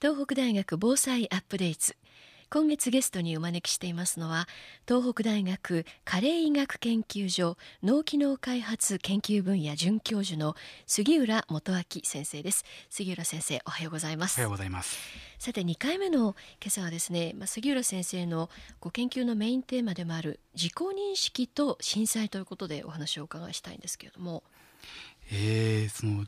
東北大学防災アップデート今月ゲストにお招きしていますのは東北大学加齢医学研究所脳機能開発研究分野准教授の杉浦元明先生です。杉浦先生おはようございます。おはようございます。さて2回目の今朝はですね、まあ、杉浦先生のご研究のメインテーマでもある自己認識と震災ということでお話をお伺いしたいんですけれども。えー、その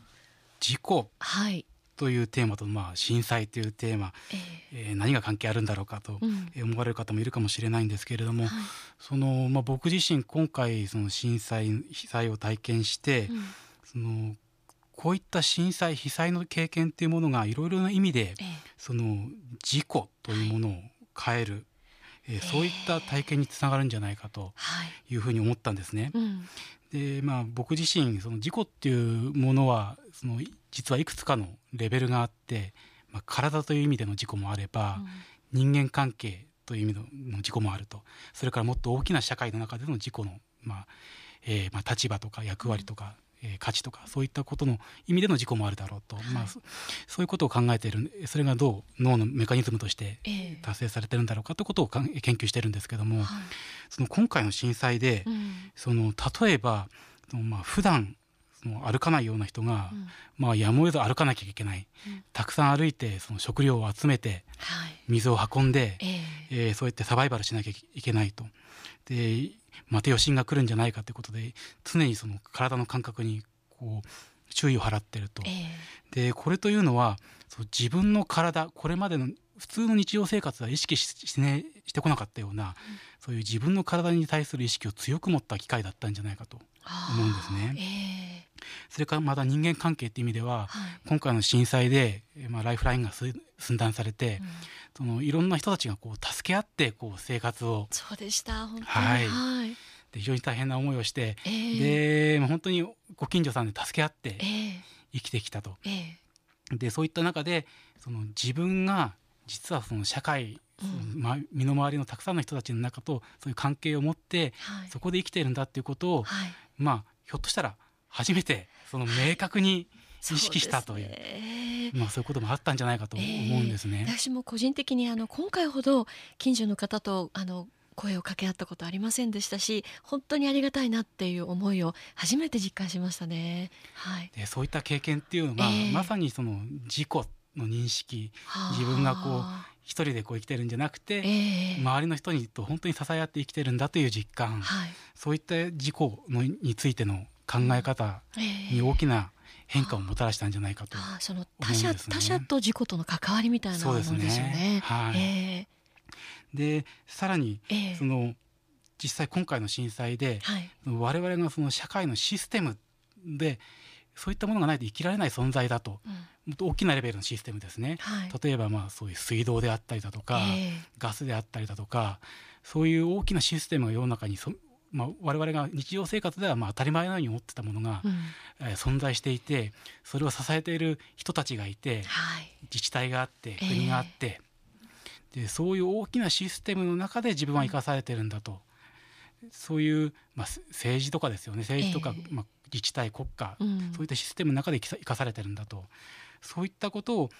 事故はいというテーマと、まあ、震災というテーマ、えーえー何が関係あるんだろうかとうん。思われる方もいるかもしれないんですけれども、はい。そのまあ、僕自身今回その震災被災を体験して、うん。そのこういった震災被災の経験っていうものがいろいろな意味でえーその事故というものを変える、えーそういった体験につながるんじゃないかとはい。いうふうに思ったんですね。うんでまあ、僕自身その事故っていうものはそのい実はいくつかのレベルがあって、まあ、体という意味での事故もあれば、人間関係という意味のの事故もあると。それからもっと大きな社会の中での事故の、まあえーまあ、立場とか役割とか、えー価値とかそういったことの意味での事故もあるだろうと、まあ、そそういうことを考えている。それがどう脳のメカニズムとしてえー達成されてるんだろうかということを研究してるんですけども、はい。その今回の震災で、うん。その例えばそのまあ普段その歩かないような人が、うん。まあ、やむを得ず歩かなきゃいけない、うん。たくさん歩いてその食料を集めてはい。水を運んで、えーえーそうやってサバイバルしなきゃいけないと。でまた余震が来るんじゃないかということで常にその体の感覚にこう注意を払ってると。えでこれというのはそう自分の体これまでの普通の日常生活は意識しし,、ね、してこなかったような、そういう自分の体に対する意識を強く持った機会だったんじゃないかとー思うんですね。えそれからまた人間関係っていう意味ではーはい。今回の震災で、えーまあ、ライフラインがす寸断されて、うん。そのいろんな人たちがこう助け合ってこう生活を。そうでした本当に。はい。はい。で非常に大変な思いをして、えーでまあ本当にご近所さんで助け合ってえー生きてきたと。えでそういった中でその自分が実はその社会、うん。身の回りのたくさんの人たちの中とそういう関係を持ってーはい。そこで生きているんだっていうことを、はい。まあひょっとしたら初めてその明確に意識したという。そうね。まあそういうこともあったんじゃないかと思うんですね。私も個人的にあの今回ほど近所の方とあの声を掛け合ったことありませんでしたし本当にありがたいなっていう思いを初めて実感しましたね。はい、でそういった経験っていうのが、ええ。まさにその自己の認識自分がこう一人でこう生きてるんじゃなくうて、ええ。周りの人にと本当に支え合って生きてるんだという実感、はい。そういった自己のについての考え方ええ。に大きな変化をもたらしたんじゃないかと。ああその他者、他者と自己との関わりみたいなものですよね。そうですね。はい。えでさらにその実際今回の震災ではい。我々がその社会のシステムでそういったものがないと生きられない存在だとうん。大きなレベルのシステムですね。はい。例えばまあそういう水道であったりだとか、え。ガスであったりだとかそういう大きなシステムが世の中にそ、まあ、我々が日常生活ではまあ当たり前のように思ってたものがえ、うん。えー存在していてそれを支えている人たちがいてはい。自治体があってええ。国があって、でそういう大きなシステムの中で自分は生かされてるんだと、そういう、まあ、せ政治とかですよね。政治とか、ええ。まあ、自治体国家、うん。そういったシステムの中で生かさ生かされてるんだと。そういったことを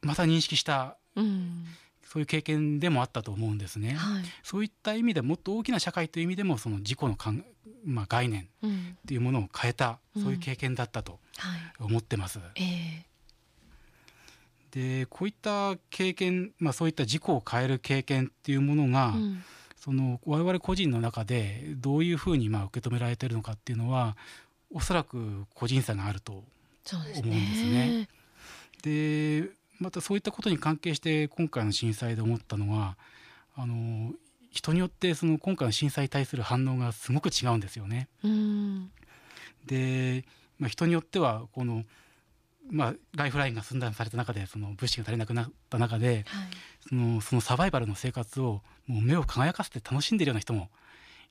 また認識したうんそういう経験でもあったと思うんですね。はい。そういった意味でもっと大きな社会という意味でもその自己のかん、まあ、概念うん。っていうものを変えたうん。そういう経験だったとはい。思ってます。ええ。でこういった経験、まあ、そういった自己を変える経験っていうものが、うん。その我々個人の中でどういうふうにまあ受け止められているのかっていうのはおそらく個人差があると思うんですね。でまたそういったことに関係して今回の震災で思ったのはあの人によってその今回の震災に対する反応がすごく違うんですよね。うん。で、まあ、人によってはこの、まあ、ライフラインが寸断された中でその物資が足りなくなった中ではい。そのそのサバイバルの生活をもう目を輝かせて楽しんでいるような人も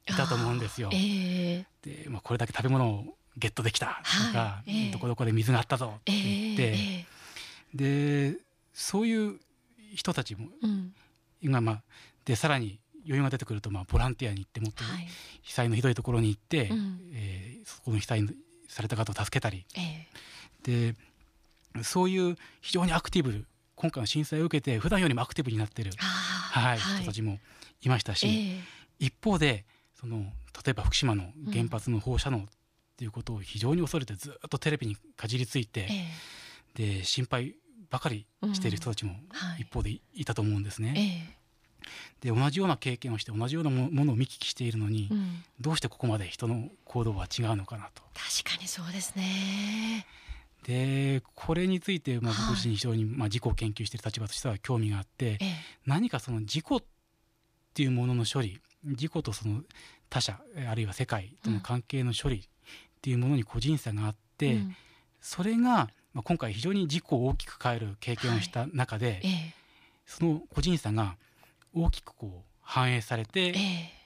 いたと思うんですよ。ええ。で、まあ、これだけ食べ物をゲットできたとか、はいええ。どこどこで水があったぞってえ言って、えでそういう人たちもうん。今まあでさらに余裕が出てくるとまあボランティアに行ってもっとはい。被災のひどいところに行って、うん。えーそこの被災された方を助けたり。ええ。でそういう非常にアクティブ今回の震災を受けて普段よりもアクティブになっている、はい、人たちもいましたし、えー、一方でその例えば福島の原発の放射能っていうことを非常に恐れてずっとテレビにかじりついて、えー、で心配ばかりしている人たちも一方でいたと思うんですね。えーで同じような経験をして同じようなものを見聞きしているのに、うん、どうしてここまで人の行動は違うのかなと。確かにそうですね。でこれについて、まあ、僕自身非常に、まあ、事故を研究している立場としては興味があって、ええ、何かその事故っていうものの処理事故とその他者あるいは世界との関係の処理っていうものに個人差があって、うん、それが、まあ、今回非常に事故を大きく変える経験をした中で、はいえ、その個人差が大きくこう反映されて、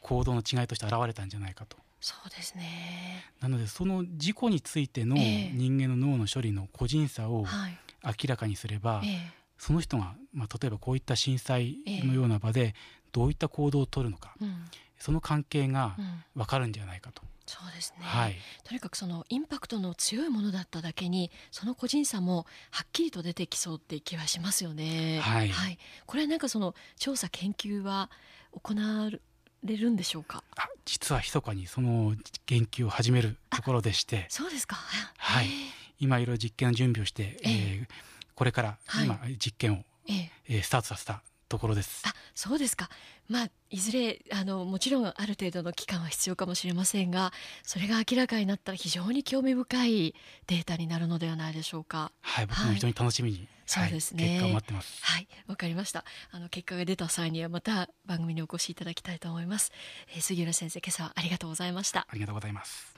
行動の違いとして現れたんじゃないかと。そうですね。なのでその事故についての人間の脳の処理の個人差を明らかにすれば、その人が、まあ、例えばこういった震災のような場でどういった行動をとるのか、その関係が分かるんじゃないかと。そうですね、はい、とにかくそのインパクトの強いものだっただけにその個人差もはっきりと出てきそうって気はしますよね。はい、はい、これはなんかその調査研究は行われるんでしょうか？あ実は密かにその研究を始めるところでして。そうですか、はい、今いろいろ実験の準備をして、えー、えー、これから今実験を、え。えー、スタートさせたところです。あそうですか。まあ、いずれあのもちろんある程度の期間は必要かもしれませんがそれが明らかになったら非常に興味深いデータになるのではないでしょうか。はい僕も非常に楽しみに、はい、そうですね、結果を待ってます。はいわかりました。あの結果が出た際にはまた番組にお越しいただきたいと思います、えー、杉浦先生今朝はありがとうございました。ありがとうございます